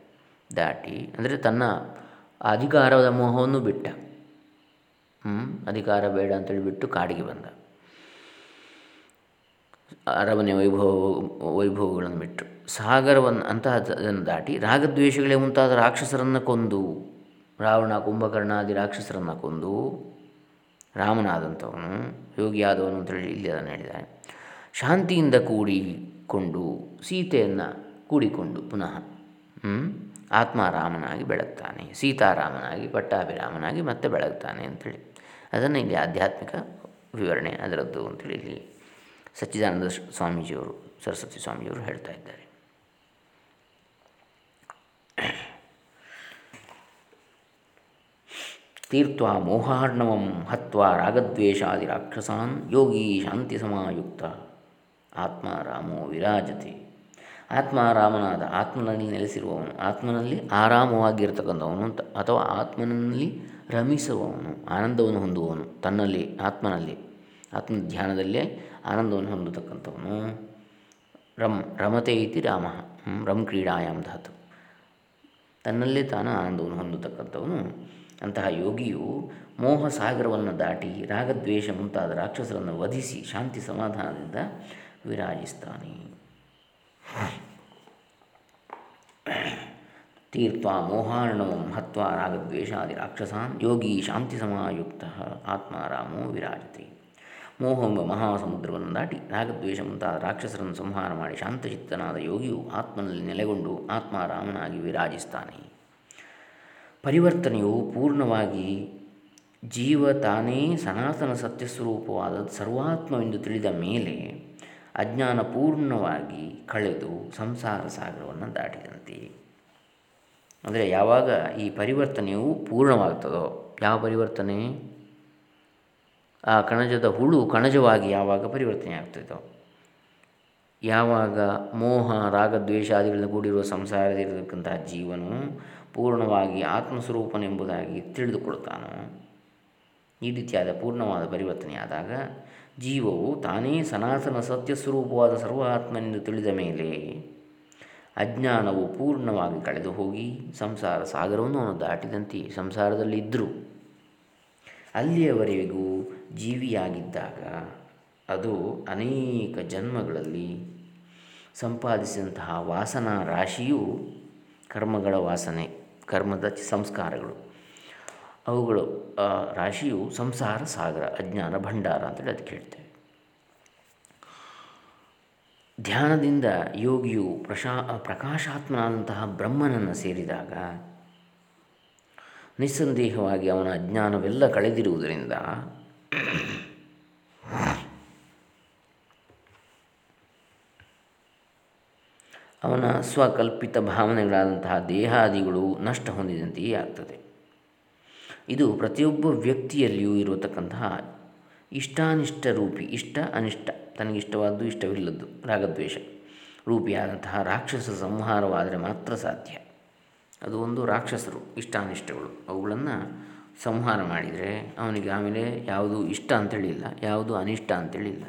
ದಾಟಿ, ಅಂದರೆ ತನ್ನ ಅಧಿಕಾರದ ಮೋಹವನ್ನು ಬಿಟ್ಟ. ಅಧಿಕಾರ ಬೇಡ ಅಂತೇಳಿ ಬಿಟ್ಟು ಕಾಡಿಗೆ ಬಂದ. ಅರಮನೆ ವೈಭವ, ವೈಭವಗಳನ್ನು ಬಿಟ್ಟು. ಸಾಗರವನ್ನು, ಅಂತಹ ಅದನ್ನು ದಾಟಿ ರಾಗದ್ವೇಷಗಳೇ ಮುಂತಾದ ರಾಕ್ಷಸರನ್ನು ಕೊಂದು, ರಾವಣ, ಕುಂಭಕರ್ಣಾದಿ ರಾಕ್ಷಸರನ್ನು ಕೊಂದು, ರಾಮನಾದಂಥವನು, ಯೋಗಿಯಾದವನು ಅಂತೇಳಿ ಇಲ್ಲಿ ಅದನ್ನು ಹೇಳಿದ್ದಾರೆ ಶಾಂತಿಯಿಂದ ಕೂಡಿಕೊಂಡು, ಸೀತೆಯನ್ನು ಕೂಡಿಕೊಂಡು ಪುನಃ ಆತ್ಮಾರಾಮನಾಗಿ ಬೆಳಗ್ತಾನೆ ಸೀತಾರಾಮನಾಗಿ ಪಟ್ಟಾಭಿರಾಮನಾಗಿ ಮತ್ತೆ ಬೆಳಗ್ತಾನೆ ಅಂಥೇಳಿ ಅದನ್ನು ಇಲ್ಲಿ ಆಧ್ಯಾತ್ಮಿಕ ವಿವರಣೆ ಅದರದ್ದು ಅಂತೇಳಿ ಇಲ್ಲಿ ಸಚ್ಚಿದಾನಂದ ಸ್ವಾಮೀಜಿಯವರು, ಸರಸ್ವತಿ ಸ್ವಾಮೀಜಿಯವರು ಹೇಳ್ತಾ ಇದ್ದಾರೆ. ತೀರ್ಥ ಮೋಹಾರ್ಣವಂ ಹತ್ವ ರಾಗದ್ವೇಷಾದಿ ರಾಕ್ಷಸಾನ್ ಯೋಗಿ ಶಾಂತಿ ಸಮಾಯುಕ್ತ. ಆತ್ಮಾರಾಮೋ ವಿರಾಜತೆ. ಆತ್ಮಾರಾಮನಾದ ಆತ್ಮನಲ್ಲಿ ನೆಲೆಸಿರುವವನು, ಆತ್ಮನಲ್ಲಿ ಆರಾಮವಾಗಿರ್ತಕ್ಕಂಥವನು ಅಂತ, ಅಥವಾ ಆತ್ಮನಲ್ಲಿ ರಮಿಸುವವನು, ಆನಂದವನ್ನು ಹೊಂದುವವನು, ತನ್ನಲ್ಲಿ, ಆತ್ಮನಲ್ಲಿ ಆತ್ಮ ಧ್ಯಾನದಲ್ಲೇ ಆನಂದವನ್ನು ಹೊಂದತಕ್ಕಂಥವನು. ರಮ್ ರಮತೆ ಇತಿ ರಾಮ ರಮ್ ಕ್ರೀಡಾಯಾಮ ಧಾತು. ತನ್ನಲ್ಲೇ ತಾನು ಆನಂದವನ್ನು ಹೊಂದತಕ್ಕಂಥವನು. ಅಂತಹ ಯೋಗಿಯು ಮೋಹ ಸಾಗರವನ್ನು ದಾಟಿ ರಾಗದ್ವೇಷ ಮುಂತಾದ ರಾಕ್ಷಸರನ್ನು ವಧಿಸಿ ಶಾಂತಿ ಸಮಾಧಾನದಿಂದ ವಿರಾಜಿಸ್ತಾನೆ. ತೀರ್ಥ ಮೋಹಾರ್ಣವಂ ಹತ್ವ ರಾಗದ್ವೇಷಾದಿ ರಾಕ್ಷಸಾನ್ ಯೋಗಿ ಶಾಂತಿ ಸಮಾಯುಕ್ತ ಆತ್ಮಾರಾಮೋ ವಿರಾಜತೆ. ಮೋಹವೆಂಬ ಮಹಾಸಮುದ್ರವನ್ನು ದಾಟಿ ರಾಗದ್ವೇಷ ಮುಂತಾದ ರಾಕ್ಷಸರನ್ನು ಸಂಹಾರ ಮಾಡಿ ಶಾಂತಚಿತ್ತನಾದ ಯೋಗಿಯು ಆತ್ಮನಲ್ಲಿ ನೆಲೆಗೊಂಡು ಆತ್ಮಾರಾಮನಾಗಿ ವಿರಾಜಿಸ್ತಾನೆ. ಪರಿವರ್ತನೆಯು ಪೂರ್ಣವಾಗಿ ಜೀವ ತಾನೇ ಸನಾತನ ಸತ್ಯಸ್ವರೂಪವಾದ ಸರ್ವಾತ್ಮವೆಂದು ತಿಳಿದ ಮೇಲೆ ಅಜ್ಞಾನ ಪೂರ್ಣವಾಗಿ ಕಳೆದು ಸಂಸಾರ ಸಾಗರವನ್ನು ದಾಟಿದಂತೆ. ಅಂದರೆ ಯಾವಾಗ ಈ ಪರಿವರ್ತನೆಯು ಪೂರ್ಣವಾಗ್ತದೋ, ಯಾವ ಪರಿವರ್ತನೆ? ಆ ಕಣಜದ ಹುಳು ಕಣಜವಾಗಿ ಯಾವಾಗ ಪರಿವರ್ತನೆ ಆಗ್ತದೋ. ಯಾವಾಗ ಮೋಹ ರಾಗದ್ವೇಷಾದಿಗಳಿಂದ ಕೂಡಿರುವ ಸಂಸಾರದಲ್ಲಿರತಕ್ಕಂತಹ ಜೀವನು ಪೂರ್ಣವಾಗಿ ಆತ್ಮಸ್ವರೂಪನೆಂಬುದಾಗಿ ತಿಳಿದುಕೊಳ್ತಾನೋ, ಈ ರೀತಿಯಾದ ಪೂರ್ಣವಾದ ಪರಿವರ್ತನೆಯಾದಾಗ ಜೀವವು ತಾನೇ ಸನಾತನ ಸತ್ಯ ಸ್ವರೂಪವಾದ ಸರ್ವಾತ್ಮನೆಂದು ತಿಳಿದ ಮೇಲೆ ಅಜ್ಞಾನವು ಪೂರ್ಣವಾಗಿ ಕಳೆದು ಹೋಗಿ ಸಂಸಾರ ಸಾಗರವನ್ನು ಅವನು ದಾಟಿದಂತೆ ಸಂಸಾರದಲ್ಲಿ ಇದ್ದರೂ. ಅಲ್ಲಿಯವರೆಗೂ ಜೀವಿಯಾಗಿದ್ದಾಗ ಅದು ಅನೇಕ ಜನ್ಮಗಳಲ್ಲಿ ಸಂಪಾದಿಸಿದಂತಹ ವಾಸನಾ ರಾಶಿಯು ಕರ್ಮಗಳ ವಾಸನೆ, ಕರ್ಮದ ಸಂಸ್ಕಾರಗಳು. ಅವುಗಳು, ಆ, ರಾಶಿಯು ಸಂಸಾರ, ಸಾಗರ, ಅಜ್ಞಾನ, ಭಂಡಾರ ಅಂತೇಳಿ ಅದಕ್ಕೆ ಹೇಳ್ತೇವೆ. ಧ್ಯಾನದಿಂದ ಯೋಗಿಯು ಪ್ರಶಾ, ಪ್ರಕಾಶಾತ್ಮನಾದಂತಹ ಬ್ರಹ್ಮನನ್ನು ಸೇರಿದಾಗ ನಿಸ್ಸಂದೇಹವಾಗಿ ಅವನ ಅಜ್ಞಾನವೆಲ್ಲ ಕಳೆದಿರುವುದರಿಂದ ಅವನ ಸ್ವಕಲ್ಪಿತ ಭಾವನೆಗಳಾದಂತಹ ದೇಹಾದಿಗಳು ನಷ್ಟ ಹೊಂದಿದಂತೆಯೇ ಆಗ್ತದೆ. ಇದು ಪ್ರತಿಯೊಬ್ಬ ವ್ಯಕ್ತಿಯಲ್ಲಿಯೂ ಇರತಕ್ಕಂತಹ ಇಷ್ಟಾನಿಷ್ಟ ರೂಪಿ, ಇಷ್ಟ ಅನಿಷ್ಟ, ತನಗಿಷ್ಟವಾದ್ದು ಇಷ್ಟವಿಲ್ಲದ್ದು ರಾಗದ್ವೇಷ. ರೂಪಿಯಾದಂತಹ ರಾಕ್ಷಸ ಸಂಹಾರವಾದರೆ ಮಾತ್ರ ಸಾಧ್ಯ. ಅದು ಒಂದು ರಾಕ್ಷಸರು, ಇಷ್ಟಾನಿಷ್ಟಗಳು. ಅವುಗಳನ್ನು ಸಂಹಾರ ಮಾಡಿದರೆ ಅವನಿಗೆ ಆಮೇಲೆ ಯಾವುದು ಇಷ್ಟ ಅಂತೇಳಿಲ್ಲ, ಯಾವುದು ಅನಿಷ್ಟ ಅಂತೇಳಿಲ್ಲ.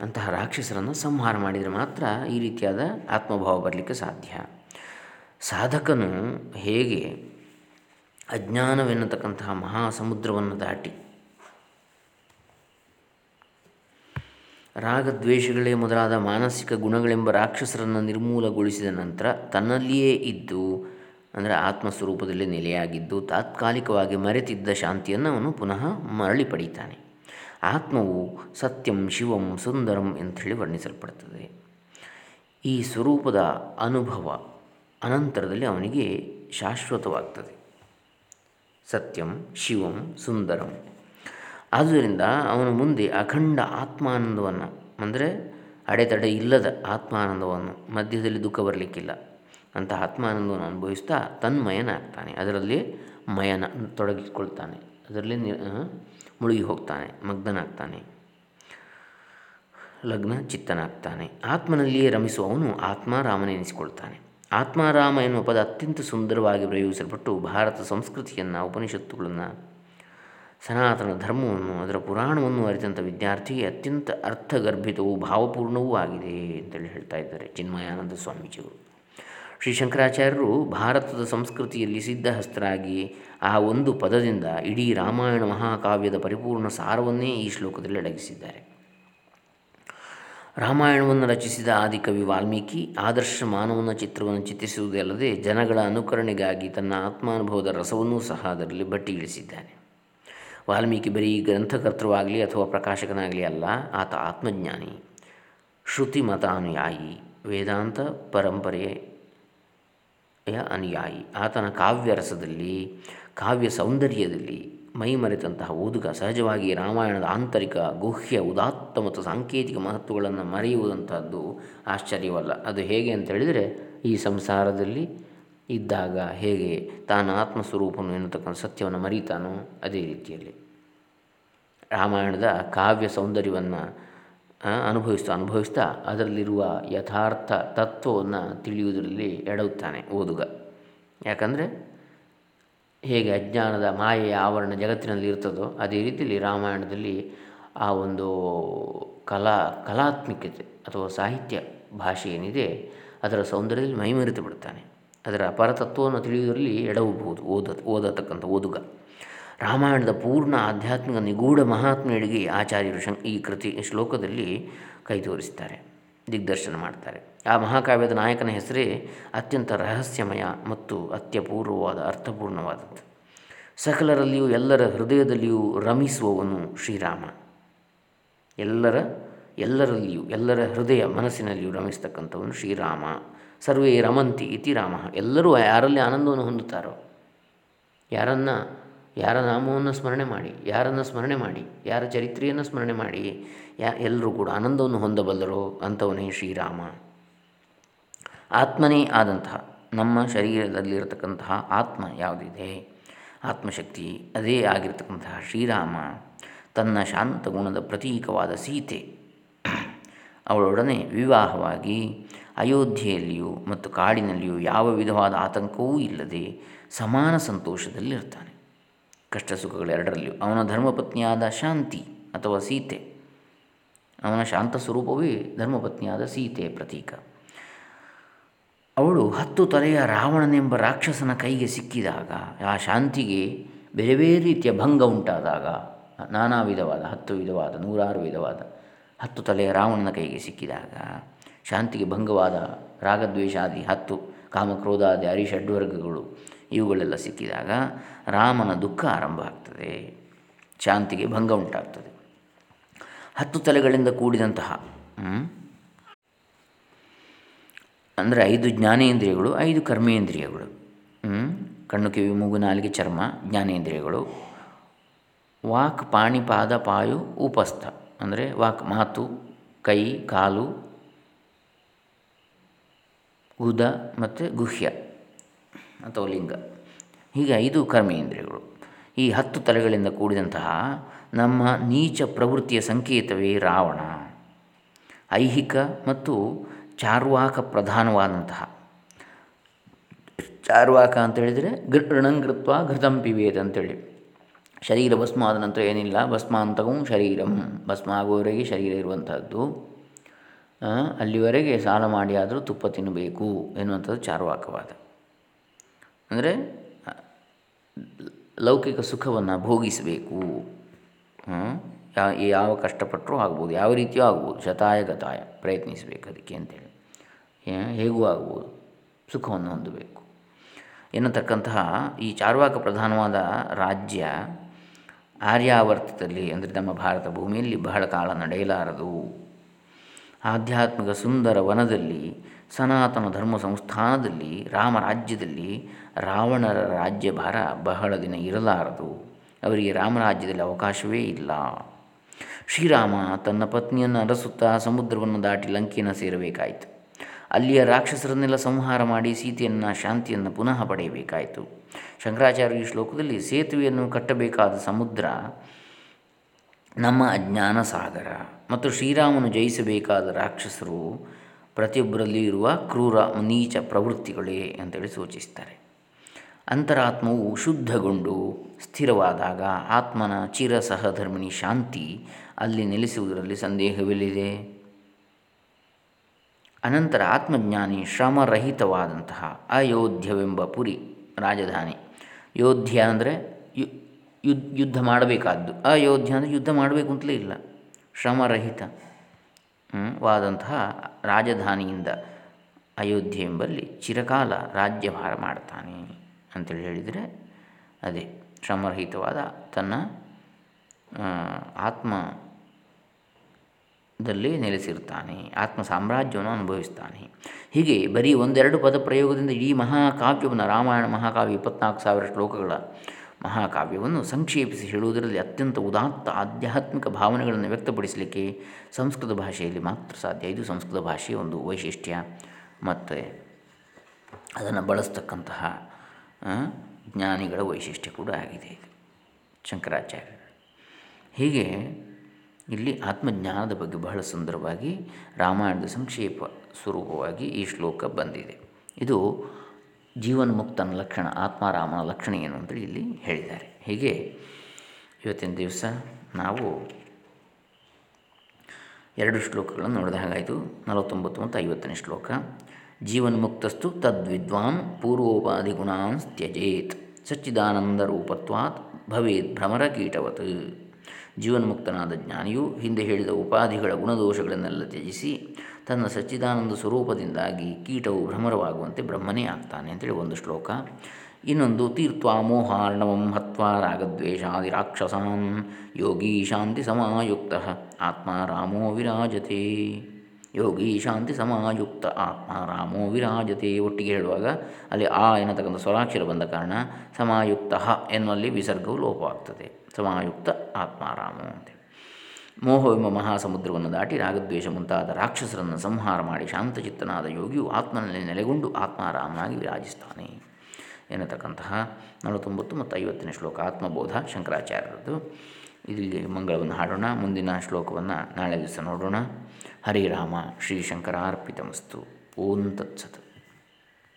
ಅಂತಹ ರಾಕ್ಷಸರನ್ನು ಸಂಹಾರ ಮಾಡಿದರೆ ಮಾತ್ರ ಈ ರೀತಿಯಾದ ಆತ್ಮಭಾವ ಬರಲಿಕ್ಕೆ ಸಾಧ್ಯ. ಸಾಧಕನು ಹೇಗೆ ಅಜ್ಞಾನವೆನ್ನತಕ್ಕಂತಹ ಮಹಾಸಮುದ್ರವನ್ನು ದಾಟಿ. ರಾಗದ್ವೇಷಗಳೇ ಮೊದಲಾದ ಮಾನಸಿಕ ಗುಣಗಳೆಂಬ ರಾಕ್ಷಸರನ್ನು ನಿರ್ಮೂಲಗೊಳಿಸಿದ ನಂತರ ತನ್ನಲ್ಲಿಯೇ ಇದ್ದು, ಅಂದರೆ ಆತ್ಮಸ್ವರೂಪದಲ್ಲಿ ನೆಲೆಯಾಗಿದ್ದು, ತಾತ್ಕಾಲಿಕವಾಗಿ ಮರೆತಿದ್ದ ಶಾಂತಿಯನ್ನು ಅವನು ಪುನಃ ಮರಳಿ ಪಡೀತಾನೆ. ಆತ್ಮವು ಸತ್ಯಂ, ಶಿವಂ, ಸುಂದರಂ ಎಂಥೇಳಿ ವರ್ಣಿಸಲ್ಪಡ್ತದೆ. ಈ ಸ್ವರೂಪದ ಅನುಭವ ಅನಂತರದಲ್ಲಿ ಅವನಿಗೆ ಶಾಶ್ವತವಾಗ್ತದೆ. ಸತ್ಯಂ ಶಿವಂ ಸುಂದರಂ. ಆದ್ದರಿಂದ ಅವನು ಮುಂದೆ ಅಖಂಡ ಆತ್ಮಾನಂದವನ್ನು, ಅಂದರೆ ಅಡೆತಡೆ ಇಲ್ಲದ ಆತ್ಮಾನಂದವನ್ನು, ಮಧ್ಯದಲ್ಲಿ ದುಃಖ ಬರಲಿಕ್ಕಿಲ್ಲ. ಅಂತಹ ಆತ್ಮಾನಂದವನ್ನು ಅನುಭವಿಸ್ತಾ ತನ್ಮಯನಾಗ್ತಾನೆ. ಅದರಲ್ಲಿ ಮಯನ ತೊಡಗಿಕೊಳ್ತಾನೆ ಅದರಲ್ಲಿ ಮುಳುಗಿ ಹೋಗ್ತಾನೆ, ಮಗ್ನನಾಗ್ತಾನೆ. ಲಗ್ನ ಚಿತ್ತನಾಗ್ತಾನೆ. ಆತ್ಮನಲ್ಲಿಯೇ ರಮಿಸುವವನು ಆತ್ಮಾರಾಮನೆನಿಸಿಕೊಳ್ತಾನೆ ಆತ್ಮಾರಾಮ ಎನ್ನುವ ಪದ ಅತ್ಯಂತ ಸುಂದರವಾಗಿ ಪ್ರಯೋಗಿಸಲ್ಪಟ್ಟು ಭಾರತ ಸಂಸ್ಕೃತಿಯನ್ನು, ಉಪನಿಷತ್ತುಗಳನ್ನು, ಸನಾತನ ಧರ್ಮವನ್ನು, ಅದರ ಪುರಾಣವನ್ನು ಅರಿತಂಥ ವಿದ್ಯಾರ್ಥಿಗೆ ಅತ್ಯಂತ ಅರ್ಥಗರ್ಭಿತವೂ ಭಾವಪೂರ್ಣವೂ ಆಗಿದೆ ಅಂತೇಳಿ ಹೇಳ್ತಾ ಇದ್ದಾರೆ ಚಿನ್ಮಯಾನಂದ ಸ್ವಾಮೀಜಿಯವರು. ಶ್ರೀ ಶಂಕರಾಚಾರ್ಯರು ಭಾರತದ ಸಂಸ್ಕೃತಿಯಲ್ಲಿ ಸಿದ್ಧಹಸ್ತರಾಗಿ ಆ ಒಂದು ಪದದಿಂದ ಇಡೀ ರಾಮಾಯಣ ಮಹಾಕಾವ್ಯದ ಪರಿಪೂರ್ಣ ಸಾರವನ್ನೇ ಈ ಶ್ಲೋಕದಲ್ಲಿ ಅಡಗಿಸಿದ್ದಾರೆ. ರಾಮಾಯಣವನ್ನು ರಚಿಸಿದ ಆದಿಕವಿ ವಾಲ್ಮೀಕಿ ಆದರ್ಶ ಮಾನವನ ಚಿತ್ರವನ್ನು ಚಿತ್ರಿಸುವುದೇ ಅಲ್ಲದೆ ಜನಗಳ ಅನುಕರಣೆಗಾಗಿ ತನ್ನ ಆತ್ಮಾನುಭವದ ರಸವನ್ನೂ ಸಹ ಅದರಲ್ಲಿ ಬಟ್ಟಿಗಿಳಿಸಿದ್ದಾನೆ. ವಾಲ್ಮೀಕಿ ಬರೀ ಗ್ರಂಥಕರ್ತೃವಾಗಲಿ ಅಥವಾ ಪ್ರಕಾಶಕನಾಗಲಿ ಅಲ್ಲ, ಆತ ಆತ್ಮಜ್ಞಾನಿ. ಶ್ರುತಿ ಮತ ಅನುಯಾಯಿ, ವೇದಾಂತ ಪರಂಪರೆಯ ಅನುಯಾಯಿ. ಆತನ ಕಾವ್ಯರಸದಲ್ಲಿ ಕಾವ್ಯ ಸೌಂದರ್ಯದಲ್ಲಿ ಮೈಮರೆತಂತಹ ಓದುಗ ಸಹಜವಾಗಿ ರಾಮಾಯಣದ ಆಂತರಿಕ ಗುಹ್ಯ, ಉದಾತ್ತ ಮತ್ತು ಸಾಂಕೇತಿಕ ಮಹತ್ವಗಳನ್ನು ಮರೆಯುವುದಂತಹದ್ದು ಆಶ್ಚರ್ಯವಲ್ಲ. ಅದು ಹೇಗೆ ಅಂತ ಹೇಳಿದರೆ, ಈ ಸಂಸಾರದಲ್ಲಿ ಇದ್ದಾಗ ಹೇಗೆ ತಾನು ಆತ್ಮಸ್ವರೂಪನು ಎನ್ನುತಕ್ಕಂಥ ಸತ್ಯವನ್ನು ಮರೀತಾನೋ ಅದೇ ರೀತಿಯಲ್ಲಿ. ರಾಮಾಯಣದ ಕಾವ್ಯ ಸೌಂದರ್ಯವನ್ನು ಅನುಭವಿಸ್ತಾ ಅನುಭವಿಸ್ತಾ ಅದರಲ್ಲಿರುವ ಯಥಾರ್ಥ ತತ್ವವನ್ನು ತಿಳಿಯುವುದರಲ್ಲಿ ಎಡವುತ್ತಾನೆ ಓದುಗ. ಯಾಕಂದರೆ ಹೇಗೆ ಅಜ್ಞಾನದ ಮಾಯೆಯ ಆವರಣ ಜಗತ್ತಿನಲ್ಲಿ ಇರ್ತದೋ ಅದೇ ರೀತಿಯಲ್ಲಿ ರಾಮಾಯಣದಲ್ಲಿ ಆ ಒಂದು ಕಲಾ, ಕಲಾತ್ಮಿಕತೆ ಅಥವಾ ಸಾಹಿತ್ಯ ಭಾಷೆ ಏನಿದೆ ಅದರ ಸೌಂದರ್ಯದಲ್ಲಿ ಮೈಮರೆತು ಬಿಡ್ತಾನೆ. ಅದರ ಪರತತ್ವವನ್ನು ತಿಳಿಯುವುದರಲ್ಲಿ ಎಡವಬಹುದು ಓದ, ಓದತಕ್ಕಂಥ ಓದುಗ. ರಾಮಾಯಣದ ಪೂರ್ಣ ಆಧ್ಯಾತ್ಮಿಕ ನಿಗೂಢ ಮಹಾತ್ಮೆಯಡಿಗೆ ಆಚಾರ್ಯರು ಶಂ, ಈ ಕೃತಿ ಶ್ಲೋಕದಲ್ಲಿ ಕೈ ತೋರಿಸ್ತಾರೆ. ದಿಗ್ದರ್ಶನ ಮಾಡ್ತಾರೆ. ಆ ಮಹಾಕಾವ್ಯದ ನಾಯಕನ ಹೆಸರೇ ಅತ್ಯಂತ ರಹಸ್ಯಮಯ ಮತ್ತು ಅತ್ಯಪೂರ್ವವಾದ ಅರ್ಥಪೂರ್ಣವಾದದ್ದು. ಸಕಲರಲ್ಲಿಯೂ ಎಲ್ಲರ ಹೃದಯದಲ್ಲಿಯೂ ರಮಿಸುವವನು ಶ್ರೀರಾಮ. ಎಲ್ಲರ, ಎಲ್ಲರಲ್ಲಿಯೂ, ಎಲ್ಲರ ಹೃದಯ ಮನಸ್ಸಿನಲ್ಲಿಯೂ ರಮಿಸ್ತಕ್ಕಂಥವನು ಶ್ರೀರಾಮ. ಸರ್ವೇ ರಮಂತಿ ಇತಿ ರಾಮ. ಎಲ್ಲರೂ ಯಾರಲ್ಲಿ ಆನಂದವನ್ನು ಹೊಂದುತ್ತಾರೋ, ಯಾರನ್ನು ಯಾರ ನಾಮವನ್ನು ಸ್ಮರಣೆ ಮಾಡಿ, ಯಾರನ್ನು ಸ್ಮರಣೆ ಮಾಡಿ, ಯಾರ ಚರಿತ್ರೆಯನ್ನು ಸ್ಮರಣೆ ಮಾಡಿ, ಯಾ ಎಲ್ಲರೂ ಕೂಡ ಆನಂದವನ್ನು ಹೊಂದಬಲ್ಲರು ಅಂಥವನೇ ಶ್ರೀರಾಮ. ಆತ್ಮನೇ ಆದಂತಹ ನಮ್ಮ ಶರೀರದಲ್ಲಿರತಕ್ಕಂತಹ ಆತ್ಮ ಯಾವುದಿದೆ? ಆತ್ಮಶಕ್ತಿ ಅದೇ ಆಗಿರತಕ್ಕಂತಹ ಶ್ರೀರಾಮ, ತನ್ನ ಶಾಂತ ಗುಣದ ಪ್ರತೀಕವಾದ ಸೀತೆ. ಅವಳೊಡನೆ ವಿವಾಹವಾಗಿ ಅಯೋಧ್ಯೆಯಲ್ಲಿಯೂ ಮತ್ತು ಕಾಡಿನಲ್ಲಿಯೂ ಯಾವ ವಿಧವಾದ ಆತಂಕವೂ ಇಲ್ಲದೆ ಸಮಾನ ಸಂತೋಷದಲ್ಲಿರ್ತಾನೆ. ಕಷ್ಟ ಸುಖಗಳೆರಡರಲ್ಲಿಯೂ ಅವನ ಧರ್ಮಪತ್ನಿಯಾದ ಶಾಂತಿ ಅಥವಾ ಸೀತೆ, ಅವನ ಶಾಂತ ಸ್ವರೂಪವೇ ಧರ್ಮಪತ್ನಿಯಾದ ಸೀತೆ ಪ್ರತೀಕ. ಅವಳು ಹತ್ತು ತಲೆಯ ರಾವಣನೆಂಬ ರಾಕ್ಷಸನ ಕೈಗೆ ಸಿಕ್ಕಿದಾಗ, ಆ ಶಾಂತಿಗೆ ಬೇರೆ ಬೇರೆ ರೀತಿಯ ಭಂಗ ಉಂಟಾದಾಗ, ನಾನಾ ವಿಧವಾದ, ಹತ್ತು ವಿಧವಾದ, ನೂರಾರು ವಿಧವಾದ ಹತ್ತು ತಲೆಯ ರಾವಣನ ಕೈಗೆ ಸಿಕ್ಕಿದಾಗ, ಶಾಂತಿಗೆ ಭಂಗವಾದ ರಾಗದ್ವೇಷಾದಿ, ಹತ್ತು ಕಾಮಕ್ರೋಧಾದಿ, ಅರಿಷಡ್ವರ್ಗಗಳು ಇವುಗಳೆಲ್ಲ ಸಿಕ್ಕಿದಾಗ ರಾಮನ ದುಃಖ ಆರಂಭ ಆಗ್ತದೆ. ಶಾಂತಿಗೆ ಭಂಗ ಉಂಟಾಗ್ತದೆ. ಹತ್ತು ತಲೆಗಳಿಂದ ಕೂಡಿದಂತಹ ಅಂದರೆ ಐದು ಜ್ಞಾನೇಂದ್ರಿಯಗಳು, ಐದು ಕರ್ಮೇಂದ್ರಿಯಗಳು ಕಣ್ಣು, ಕಿವಿ, ಮೂಗು, ನಾಲಿಗೆ, ಚರ್ಮ, ಜ್ಞಾನೇಂದ್ರಿಯಗಳು. ವಾಕ್, ಪಾಣಿ, ಪಾದ, ಪಾಯು, ಉಪಸ್ಥ, ಅಂದರೆ ವಾಕ್, ಮಾತು, ಕೈ, ಕಾಲು, ಉದ ಮತ್ತು ಗುಹ್ಯ ಅಥವಾ ಲಿಂಗ. ಹೀಗೆ ಐದು ಕರ್ಮೇಂದ್ರಿಯಗಳು. ಈ ಹತ್ತು ತಲೆಗಳಿಂದ ಕೂಡಿದಂತಹ ನಮ್ಮ ನೀಚ ಪ್ರವೃತ್ತಿಯ ಸಂಕೇತವೇ ರಾವಣ. ಐಹಿಕ ಮತ್ತು ಚಾರ್ವಾಕ ಪ್ರಧಾನವಾದಂತಹ. ಚಾರ್ವಾಕ ಅಂತ ಹೇಳಿದರೆ ಋಣಂಗೃತ್ವ ಘೃತಂ ಪಿವೇತ್ ಅಂತೇಳಿ. ಶರೀರ ಭಸ್ಮ ಆದ ನಂತರ ಏನಿಲ್ಲ, ಭಸ್ಮಾಂತಕಂ ಶರೀರಂ. ಭಸ್ಮ ಆಗುವವರೆಗೆ ಶರೀರ ಇರುವಂಥದ್ದು ಅಲ್ಲಿವರೆಗೆ ಸಾಲ ಮಾಡಿ ಆದರೂ ತುಪ್ಪ ತಿನ್ನಬೇಕು ಎನ್ನುವಂಥದ್ದು ಚಾರ್ವಾಕವಾದ. ಅಂದರೆ ಲೌಕಿಕ ಸುಖವನ್ನು ಭೋಗಿಸಬೇಕು. ಯಾವ ಕಷ್ಟಪಟ್ಟರೂ ಆಗ್ಬೋದು, ಯಾವ ರೀತಿಯೂ ಆಗ್ಬೋದು, ಶತಾಯ ಗತಾಯ ಪ್ರಯತ್ನಿಸಬೇಕು ಅದಕ್ಕೆ ಅಂತೇಳಿ. ಹೇಗೂ ಆಗ್ಬೋದು, ಸುಖವನ್ನು ಹೊಂದಬೇಕು. ಎನ್ನತಕ್ಕಂತಹ ಈ ಚಾರ್ವಾಕ ಪ್ರಧಾನವಾದ ರಾಜ್ಯ ಆರ್ಯಾವರ್ತದಲ್ಲಿ, ಅಂದರೆ ನಮ್ಮ ಭಾರತ ಭೂಮಿಯಲ್ಲಿ ಬಹಳ ಕಾಲ ನಡೆಯಲಾರದು. ಆಧ್ಯಾತ್ಮಿಕ ಸುಂದರ ವನದಲ್ಲಿ, ಸನಾತನ ಧರ್ಮ ಸಂಸ್ಥಾನದಲ್ಲಿ, ರಾಮರಾಜ್ಯದಲ್ಲಿ ರಾವಣರ ರಾಜ್ಯಭಾರ ಬಹಳ ದಿನ ಇರಲಾರದು. ಅವರಿಗೆ ರಾಮರಾಜ್ಯದಲ್ಲಿ ಅವಕಾಶವೇ ಇಲ್ಲ. ಶ್ರೀರಾಮ ತನ್ನ ಪತ್ನಿಯನ್ನು ಅರಸುತ್ತಾ ಸಮುದ್ರವನ್ನು ದಾಟಿ ಲಂಕೆಯನ್ನು ಸೇರಬೇಕಾಯಿತು. ಅಲ್ಲಿಯ ರಾಕ್ಷಸರನ್ನೆಲ್ಲ ಸಂಹಾರ ಮಾಡಿ ಸೀತೆಯನ್ನು ಶಾಂತಿಯನ್ನು ಪುನಃ ಪಡೆಯಬೇಕಾಯಿತು. ಶಂಕರಾಚಾರ್ಯ ಈ ಶ್ಲೋಕದಲ್ಲಿ ಸೇತುವೆಯನ್ನು ಕಟ್ಟಬೇಕಾದ ಸಮುದ್ರ ನಮ್ಮ ಅಜ್ಞಾನ ಸಾಗರ ಮತ್ತು ಶ್ರೀರಾಮನು ಜಯಿಸಬೇಕಾದ ರಾಕ್ಷಸರು ಪ್ರತಿಯೊಬ್ಬರಲ್ಲಿ ಇರುವ ಕ್ರೂರ ನೀಚ ಪ್ರವೃತ್ತಿಗಳೇ ಅಂತೇಳಿ ಸೂಚಿಸ್ತಾರೆ. ಅಂತರಾತ್ಮವು ಶುದ್ಧಗೊಂಡು ಸ್ಥಿರವಾದಾಗ ಆತ್ಮನ ಚಿರ ಸಹಧರ್ಮಿಣಿ ಶಾಂತಿ ಅಲ್ಲಿ ನೆಲೆಸುವುದರಲ್ಲಿ ಸಂದೇಹವಿಲ್ಲಿದೆ. ಅನಂತರ ಆತ್ಮಜ್ಞಾನಿ ಶ್ರಮರಹಿತವಾದಂತಹ ಅಯೋಧ್ಯವೆಂಬ ಪುರಿ ರಾಜಧಾನಿ. ಯೋಧ್ಯ ಅಂದರೆ ಯುದ್ಧ ಮಾಡಬೇಕಾದ್ದು. ಅಯೋಧ್ಯ ಅಂದರೆ ಯುದ್ಧ ಮಾಡಬೇಕು ಅಂತಲೇ ಇಲ್ಲ. ಶ್ರಮರಹಿತ ವಾದಂತಹ ರಾಜಧಾನಿಯಿಂದ ಅಯೋಧ್ಯೆ ಎಂಬಲ್ಲಿ ಚಿರಕಾಲ ರಾಜ್ಯಭಾರ ಮಾಡ್ತಾನೆ ಅಂತೇಳಿ ಹೇಳಿದರೆ ಅದೇ ಶ್ರಮರಹಿತವಾದ ತನ್ನ ಆತ್ಮದಲ್ಲಿ ನೆಲೆಸಿರ್ತಾನೆ. ಆತ್ಮ ಸಾಮ್ರಾಜ್ಯವನ್ನು ಅನುಭವಿಸ್ತಾನೆ. ಹೀಗೆ ಬರೀ ಒಂದೆರಡು ಪದ ಪ್ರಯೋಗದಿಂದ ಇಡೀ ಮಹಾಕಾವ್ಯವನ್ನು ರಾಮಾಯಣ, ಮಹಾಕಾವ್ಯ ಇಪ್ಪತ್ನಾಲ್ಕು ಸಾವಿರ ಶ್ಲೋಕಗಳ ಮಹಾಕಾವ್ಯವನ್ನು ಸಂಕ್ಷೇಪಿಸಿ ಹೇಳುವುದರಲ್ಲಿ ಅತ್ಯಂತ ಉದಾತ್ತ ಆಧ್ಯಾತ್ಮಿಕ ಭಾವನೆಗಳನ್ನು ವ್ಯಕ್ತಪಡಿಸಲಿಕ್ಕೆ ಸಂಸ್ಕೃತ ಭಾಷೆಯಲ್ಲಿ ಮಾತ್ರ ಸಾಧ್ಯ. ಇದು ಸಂಸ್ಕೃತ ಭಾಷೆಯ ಒಂದು ವೈಶಿಷ್ಟ್ಯ. ಮತ್ತು ಅದನ್ನು ಬಳಸ್ತಕ್ಕಂತಹ ಜ್ಞಾನಿಗಳ ವೈಶಿಷ್ಟ್ಯ ಕೂಡ ಆಗಿದೆ ಇದು ಶಂಕರಾಚಾರ್ಯರು. ಹೀಗೆ ಇಲ್ಲಿ ಆತ್ಮಜ್ಞಾನದ ಬಗ್ಗೆ ಬಹಳ ಸುಂದರವಾಗಿ ರಾಮಾಯಣದ ಸಂಕ್ಷೇಪ ಸ್ವರೂಪವಾಗಿ ಈ ಶ್ಲೋಕ ಬಂದಿದೆ. ಇದು ಜೀವನ್ಮುಕ್ತನ ಲಕ್ಷಣ, ಆತ್ಮಾರಾಮನ ಲಕ್ಷಣ ಏನು ಅಂತೇಳಿ ಇಲ್ಲಿ ಹೇಳಿದ್ದಾರೆ. ಹೀಗೆ ಇವತ್ತಿನ ದಿವಸ ನಾವು ಎರಡು ಶ್ಲೋಕಗಳನ್ನು ನೋಡಿದ ಹಾಗಾಯಿತು. ನಲವತ್ತೊಂಬತ್ತು ಮತ್ತು ಐವತ್ತನೇ ಶ್ಲೋಕ. ಜೀವನ್ಮುಕ್ತಸ್ತು ತದ್ವಿದ್ವಾಂ ಪೂರ್ವೋಪಾಧಿ ಗುಣಾನ್ ತ್ಯಜೇತ್ ಸಚ್ಚಿದಾನಂದ ರೂಪತ್ವಾತ್ ಭವೇತ್ ಭ್ರಮರ ಕೀಟವತ್. ಜೀವನ್ಮುಕ್ತನಾದ ಜ್ಞಾನಿಯು ಹಿಂದೆ ಹೇಳಿದ ಉಪಾಧಿಗಳ ಗುಣದೋಷಗಳನ್ನೆಲ್ಲ ತ್ಯಜಿಸಿ ತನ್ನ ಸಚ್ಚಿದಾನಂದ ಸ್ವರೂಪದಿಂದಾಗಿ ಕೀಟವು ಭ್ರಮರವಾಗುವಂತೆ ಬ್ರಹ್ಮನೇ ಆಗ್ತಾನೆ ಅಂತೇಳಿ ಒಂದು ಶ್ಲೋಕ. ಇನ್ನೊಂದು ತೀರ್ಥ ಮೋಹಾರ್ಣವಂ ಹತ್ವಾ ರಾಗದ್ವೇಷಾದಿ ರಾಕ್ಷಸಾನ್ ಯೋಗಿ ಶಾಂತಿ ಸಮಾಯುಕ್ತ ಆತ್ಮ ರಾಮೋ ವಿರಾಜತೆ. ಯೋಗಿ ಶಾಂತಿ ಸಮಾಯುಕ್ತ ಆತ್ಮ ರಾಮೋ ವಿರಾಜತೆ ಒಟ್ಟಿಗೆ ಹೇಳುವಾಗ ಅಲ್ಲಿ ಆ ಎನ್ನತಕ್ಕಂಥ ಸ್ವರಾಕ್ಷರ ಬಂದ ಕಾರಣ ಸಮಾಯುಕ್ತ ಎನ್ನುವಲ್ಲಿ ವಿಸರ್ಗವು ಲೋಪವಾಗ್ತದೆ. ಸಮಾಯುಕ್ತ ಆತ್ಮಾರಾಮೋ ಅಂತೇಳಿ. ಮೋಹವೆಂಬ ಮಹಾಸಮುದ್ರವನ್ನು ದಾಟಿ ರಾಗದ್ವೇಷ ಮುಂತಾದ ರಾಕ್ಷಸರನ್ನು ಸಂಹಾರ ಮಾಡಿ ಶಾಂತಚಿತ್ತನಾದ ಯೋಗಿಯು ಆತ್ಮನಲ್ಲಿ ನೆಲೆಗೊಂಡು ಆತ್ಮಾರಾಮನಾಗಿ ವಿರಾಜಿಸ್ತಾನೆ. ಎನ್ನತಕ್ಕಂತಹ ನಲವತ್ತೊಂಬತ್ತು ಮತ್ತು ಐವತ್ತನೇ ಶ್ಲೋಕ ಆತ್ಮಬೋಧ ಶಂಕರಾಚಾರ್ಯರದ್ದು. ಇಲ್ಲಿ ಮಂಗಳವನ್ನು ಹಾಡೋಣ. ಮುಂದಿನ ಶ್ಲೋಕವನ್ನು ನಾಳೆ ದಿವಸ ನೋಡೋಣ. ಹರಿರಾಮ ಶ್ರೀ ಶಂಕರಾರ್ಪಿತಮಸ್ತು. ಓಂ ತತ್ಸತ್.